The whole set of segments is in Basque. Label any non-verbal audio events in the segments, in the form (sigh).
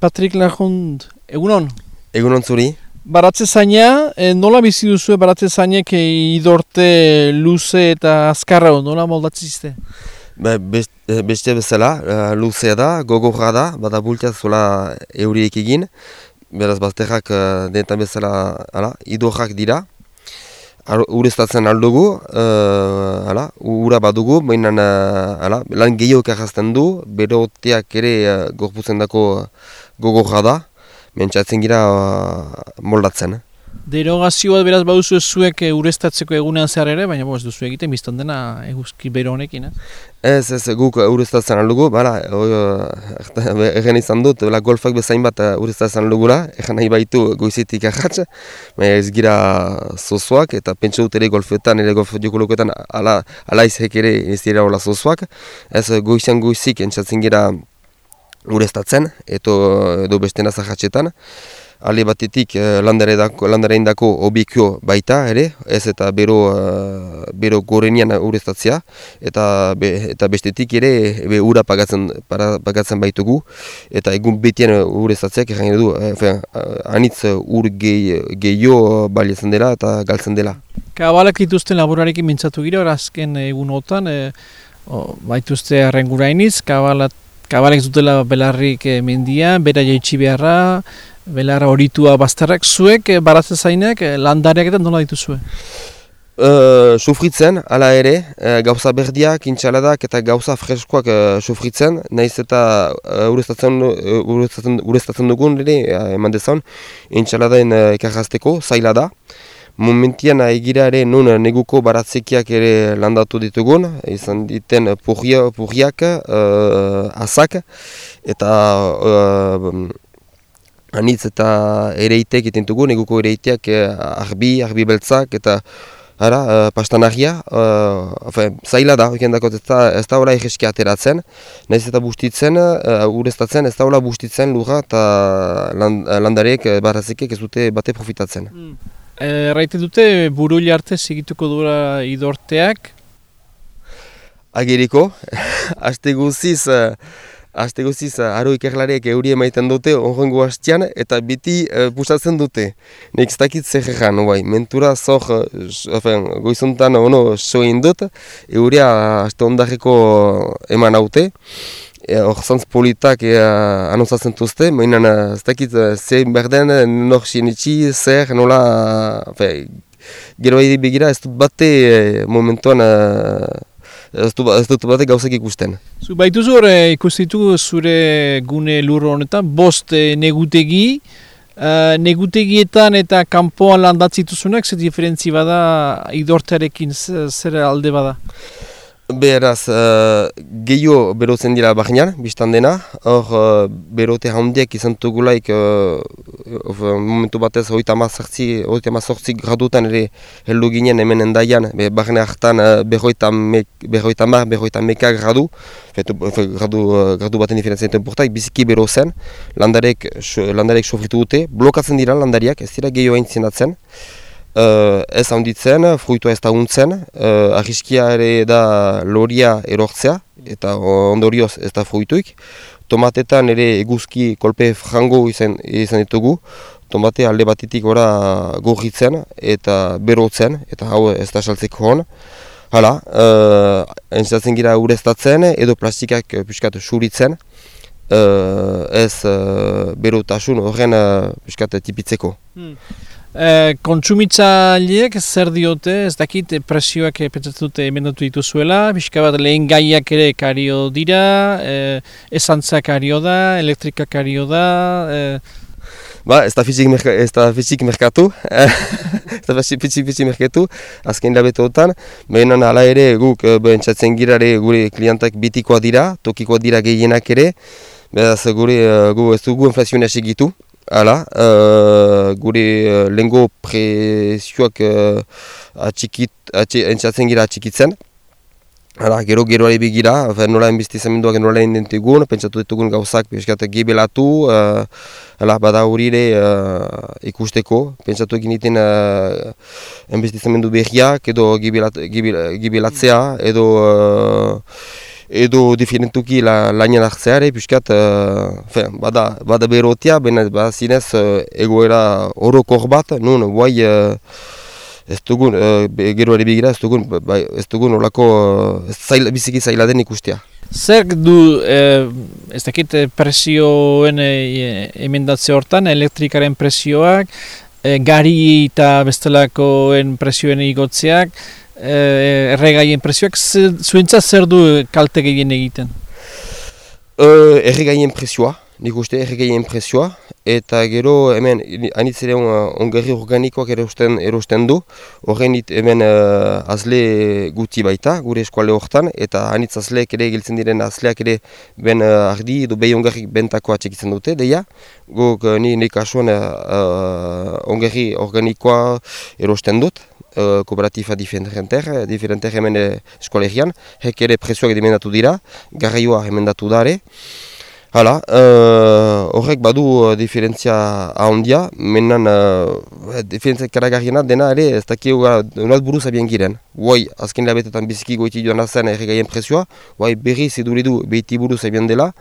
Patrik Lajond, egunon? Egunon zuri. Baratze zaina, e, nola bizi duzu baratze zainek e, idorte luze eta azkarra nola moldatzizte? Be, best, eh, beste bezala, uh, luzea da, gogorra da, bada bultia zuela euriek egin. Beraz, bazterrak uh, denetan bezala ala, idorrak dira. Ureztatzen aldugu, uh, ala, ura badugu, baina uh, lan gehiago karrazten du, beroteak ere uh, gorputzen dako gogorra da, mentxatzen gira uh, moldatzen. Derogazioa beraz baduzu zuek eh, ureztatzeko egunean zehar ere, baina bo, ez duzu egiten biztan dena eguzki bero honekin, eh? Ez, ez, guk ureztatzen aldugu, bala, (laughs) egen izan dut, bela, golfak bezain bat ureztatzen aldugula, egen nahi baitu goizitik ahatz, ez gira zozoak, eta pentsa dut ere golfetan, ere golf jokolokoetan, ala, ala izhek ere ez dira hola zozoak, ez goizan goizik entzatzen gira ureztatzen, eto, edo beste nazahatxetan, Ale batetik eh, landare indako obikio baita ere, ez eta bero, uh, bero gorenian ureztatzea, eta, eta bestetik ere be, ura pagatzen, para, pagatzen baitugu, eta egun betien ureztatzeak egin du, eh, anitz ur gehiago baliatzen dela eta galtzen dela. Kabalak dituzten laborarekin mintzatu gira, azken egunotan, e, baituzte arrengurainiz, kabalat Kabalek dutela belarrik e, mendia, bera jaitsi beharra, belarra horitua bastarrak, zuek e, baratzen zainak e, landareak eta nola dituzue? Uh, sufritzen, ala ere, gauza berdiak, intxaladak eta gauza freskoak uh, sufritzen, nahiz eta uh, ureztatzen, ureztatzen, dugun, ere, eman dezan, intxaladaen uh, ekarrazteko, zaila da. Momentian egira ere nun neguko baratzekiak ere landatu ditugun, izan diten purriak, uh, azak, eta uh, anitz eta ereitek iten dugu, neguko ereiteak uh, arbi, arbi beltzak, eta Ara, uh, pastanagia, uh, zaila da, dako, ez da, ez da hola egeski ateratzen, nahiz eta bustitzen, uh, ureztatzen, ez da hola bustitzen lurra eta land, landarek, barazekek ez dute bate profitatzen. Mm. Erraite dute buru arte segituko dura idorteak? Ageriko, haste (laughs) guziz, haste guziz, aro ikerlareek euri emaiten dute onrengo hastean eta biti uh, pusatzen dute. Ez dakit zer egan, bai, mentura zor, ofen, goizuntan ono soin dut, euria haste ondareko eman haute hor zantz politak e, anozatzen tuzte, mainan ez dakit zein berden, nor sinitsi, zer, nola, fe, gero edo begira ez dut bate e, momentuan ez dut, ez dut bate gauzak ikusten. Zu baitu zure ikustitu zure gune lur honetan, bost negutegi, Uh, negutegietan eta kanpoan landatzituzunak, ze diferentzi bada idortarekin zer alde bada? Beraz, uh, gehiago berotzen dira bahinan, biztan dena. Hor, uh, berote handiak izan tugulaik uh, momentu batez hoita mazortzi, hoita mazortzi gradutan ere heldu ginen hemen endaian, be, bahine hartan uh, behoita, me, gradu, fetu, gradu, uh, gradu baten diferentzien temportak, biziki bero zen, landarek, landarek sofritu dute, blokatzen dira landariak, ez dira gehiago hain. Uh, ez handitzen, fruitua ez da untzen, uh, ahiskia ere da loria erortzea, eta ondorioz ez da fruituik. Tomatetan ere eguzki kolpe frango izan, izan ditugu, tomate alde batitik ora gorritzen eta berotzen, eta hau ez da saltzeko hon. Hala, uh, entzatzen gira ureztatzen edo plastikak piskat suritzen, uh, ez uh, berotasun horren uh, tipitzeko. Hmm. E, kontsumitzaileek zer diote, ez dakit presioak pentsatzen dute emendatu dituzuela, pixka bat lehen gaiak ere kario dira, e, esantza kario da, elektrika kario da... E... Ba, ez da fizik, merka, ez da fizik merkatu, (laughs) ez da fizik fizik merkatu, azken labetotan, behinan ala ere guk behentsatzen girare gure klientak bitikoa dira, tokikoa dira gehienak ere, beraz gure gu ez dugu inflazioa segitu, Hala, uh, gure uh, lengo presioak uh, atxikit, atxik, gira atxikitzen. Hala, gero geroari begira, nola enbiztizamenduak nola indentegun, pentsatu ditugun gauzak peskat gibelatu, uh, hala, bada horire uh, ikusteko, pentsatu egin iten uh, enbiztizamendu behiak, edo gibelatzea, edo... Uh, edo diferentuki la, lainan hartzeare, piskat, uh, bada, bada berotia, baina bada zinez uh, egoera orokor bat, nun, guai, uh, ez dugun, uh, gero ere bigira, ez dugun, bai, ez dugun olako uh, zaila, biziki zaila den ikustea. Zer du, eh, ez dakit presioen eh, emendatze hortan, elektrikaren presioak, eh, gari eta bestelakoen presioen igotzeak, eh, erregaien presioak, zuentza zer du kalte gehien egiten? Uh, erregaien presioa, nik uste erregaien presioa, eta gero hemen anitz ere ongerri organikoak erosten, erosten du, horren hemen uh, azle guti baita, gure eskuale horretan, eta anitz azleek ere giltzen diren azleak ere ben uh, ardi edo behi ongerri bentako atxekitzen dute, deia, guk uh, ni nik asuan uh, ongerri organikoa erosten dut, Uh, kooperatifa diferenter, diferenter hemen eskualerian, hek ere presioak edimendatu dira, garraioa emendatu dare, Hala, uh, horrek badu uh, diferentzia ahondia, menan uh, diferentzia karagarriena dena ere ez dakio uh, unaz buruz abien giren. Guai, azken labetetan biziki goiti joan azen erregaien presioa, guai berri ziduridu behiti buruz abien dela,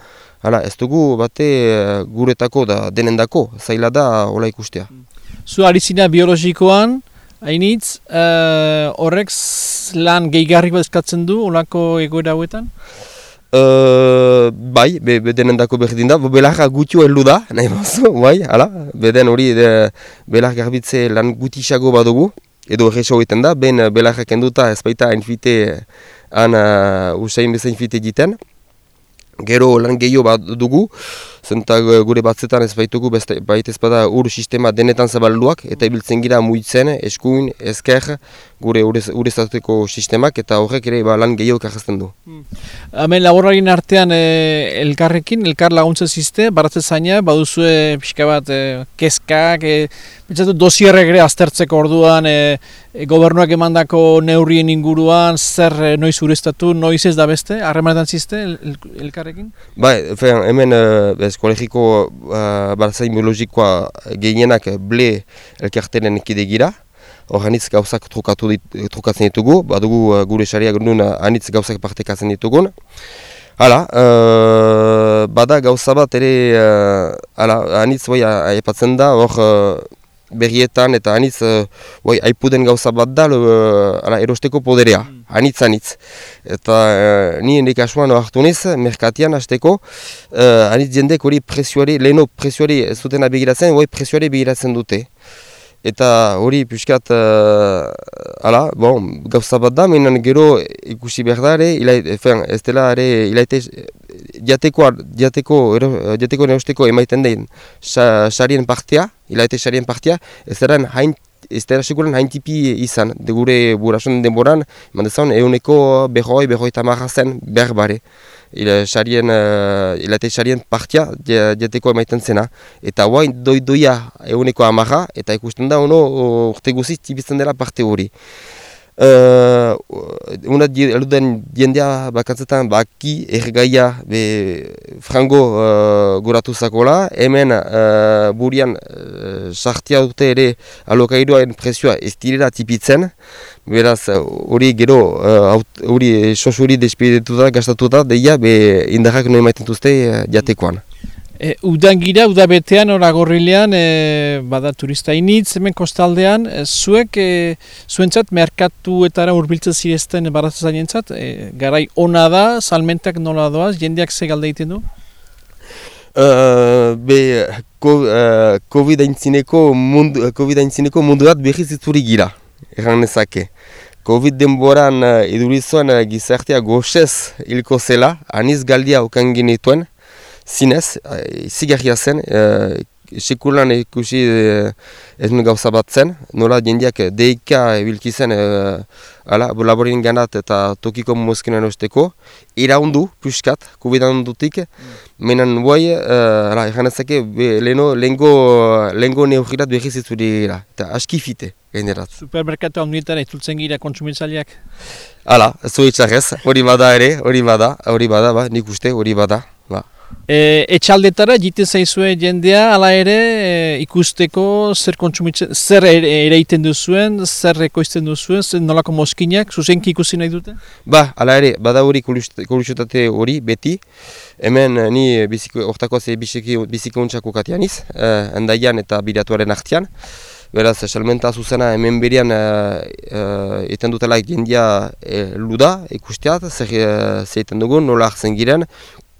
hala, ez dugu bate uh, guretako da denendako, zaila da hola ikustea. Zu arizina biologikoan, hainitz, uh, horrek lan gehigarrik bat eskatzen du, olako egoera hauetan? Uh, bai, be, bedenen dako berdin da, belarra gutio heldu da, nahi mazu, (laughs) bai, ala, beden hori de, belar garbitze lan gutisago badugu, edo erreso egiten da, ben belarra kenduta ez baita infite, han uh, usain bezain infite egiten, gero lan gehiago bat dugu, zenta gure batzetan ez baitugu baita ez bada ur sistema denetan zabalduak, eta ibiltzen gira muitzen, eskuin, ezker, gure urezateko sistemak eta horrek ere ba, lan gehiago karrazten du. Hmm. Hemen laborragin artean e, elkarrekin, elkar laguntza ziste, baratzen zaina, baduzue pixka bat e, keskak, e, dosierrek ere aztertzeko orduan, e, e, gobernuak emandako neurrien inguruan, zer e, noiz ureztatu, noiz ez da beste, harremanetan ziste el, elkarrekin? Bai, hemen ez kolegiko uh, baratzen biologikoa gehienak ble elkartenen ekidegira, hor anitz gauzak trukatu dit, trukatzen ditugu, badugu uh, gure xariak nuen uh, anitz gauzak partekatzen ditugun. Hala, uh, bada gauza bat ere, uh, hala, anitz bai aipatzen da, hor uh, berrietan eta anitz uh, bai aipuden gauza bat da, uh, hala, erosteko poderea, mm. anitz anitz. Eta uh, ni hendik asuan hartu niz, merkatian hasteko, uh, anitz jendek hori presioari, leheno presioari zuten abegiratzen, bai presioari begiratzen dute. Eta hori piskat, uh, ala, bon, gauza bat da, menan gero ikusi behar da ere, ez dela ere, ilaite, jateko, jateko, jateko neusteko emaiten den sarien partea, ilaite sarien partea, ez dara hain, ez dara sekulan hain tipi izan, de gure burasun denboran, mandezan, euneko behoi, behoi tamarra zen berbare sarien, uh, ilate sarien partia diateko emaiten zena. Eta guain doi doia eguneko amarra, eta ikusten da ono urte guziz tibizten dela parte hori. Uh, una eluden diendea bakantzetan baki ergaia be frango uh, goratu zakola, hemen uh, burian uh, sartia dute ere alokairuaren presioa ez direla tipitzen, beraz hori gero hori uh, sos hori despidetu da, gastatu deia be indarrak noe maiten duzte uh, jatekoan. E, udan gira, udabetean, ora gorrilean, e, bada turista initz, hemen kostaldean, e, zuek, e, zuentzat, merkatuetara urbiltzen zirezten baratzen zainentzat, e, garai ona da, salmentak nola doaz, jendeak ze galde egiten du? Uh, be, uh, COVID-19 mundu, COVID mundu bat behiz itzuri gira, erran nezake. Covid denboran idurizuan uh, gizartea goxez hilko zela, aniz galdia okan genituen, zinez, zigarria zen, e, sekulan ikusi e, ez nuen gauza bat zen, nola jendeak deika ebilki zen e, laborin ganat eta tokiko mozkenen osteko, iraundu, puskat, kubidan dutik, mm. menan guai, e, ezake, leheno, lehengo, lehengo neugierat behiz dira, eta aski fite, generat. Supermerkatu handietan ez dultzen gira kontsumitzaliak? Hala, ez hori bada ere, hori bada, hori bada, ba, nik uste, hori bada, ba. E, etxaldetara jite zaizue jendea, hala ere e, ikusteko zer kontsumitzen, zer ere egiten duzuen, zer ekoizten duzuen, zer nolako moskinak, zuzenki ikusi nahi dute? Ba, hala ere, bada hori kolusiotate hori beti, hemen eh, ni biziko, ortako ze biziko untsako katianiz, eh, endaian eta biratuaren artian. Beraz, salmenta zuzena hemen berian uh, dutela jendia uh, luda ikusteat, zer uh, dugun, nola hartzen giren,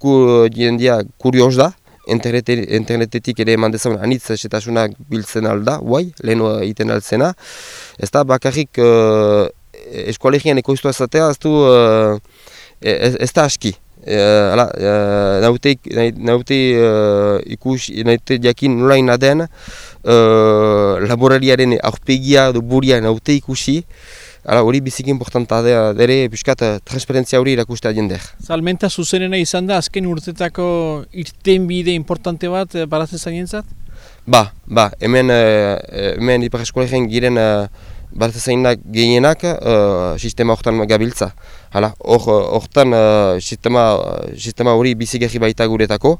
ku, jendia kurios da, Internete, internetetik ere eman dezagun anitz setasunak biltzen alda, guai, lehenu egiten altzena. Ez da, bakarrik uh, eskualegian ekoiztu ezatea, ez du, uh, ez, ez da aski. Uh, ala, uh, naute, naute uh, ikus, naute jakin nolain aden, uh, laborariaren aurpegia buria naute ikusi, Hala, hori biziki importanta da, dere, piskat, transparentzia hori irakustea jender. Salmenta zuzenena izan da, azken urtetako irten bide importante bat, eh, baratze zainentzat? Ba, ba, hemen, eh, hemen ipar eskolegien giren baratze zainak gehienak uh, sistema horretan gabiltza. Hala, horretan uh, sistema, sistema hori bizigerri baita guretako.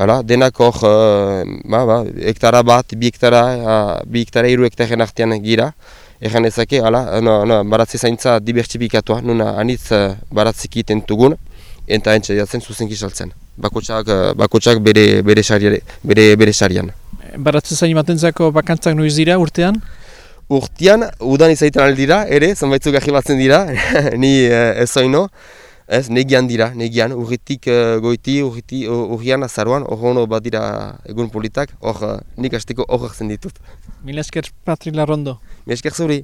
Hala, denak hor, uh, ba, ba, hektara bat, bi hektara, uh, bi hektara iru hektaren artean gira. Egan ezake, ala, no, no, baratze zaintza dibertsibikatua, nuna anitz uh, baratzik iten dugun, eta entxe jatzen zuzen gizaltzen. Bakotsak, uh, bakotsak bere, bere, sariare, bere, bere sarian. Baratze zain matentzako bakantzak noiz dira urtean? Urtean, udan izaiten aldira, ere, zonbaitzu gaji batzen dira, (laughs) ni uh, ez zoino. Ez, negian dira, negian, urritik uh, goiti, urriti, urrian azaruan, hor hono bat dira egun politak, hor uh, nik hasteko hor ditut. Mila esker Patrik Larrondo. Mila esker zuri.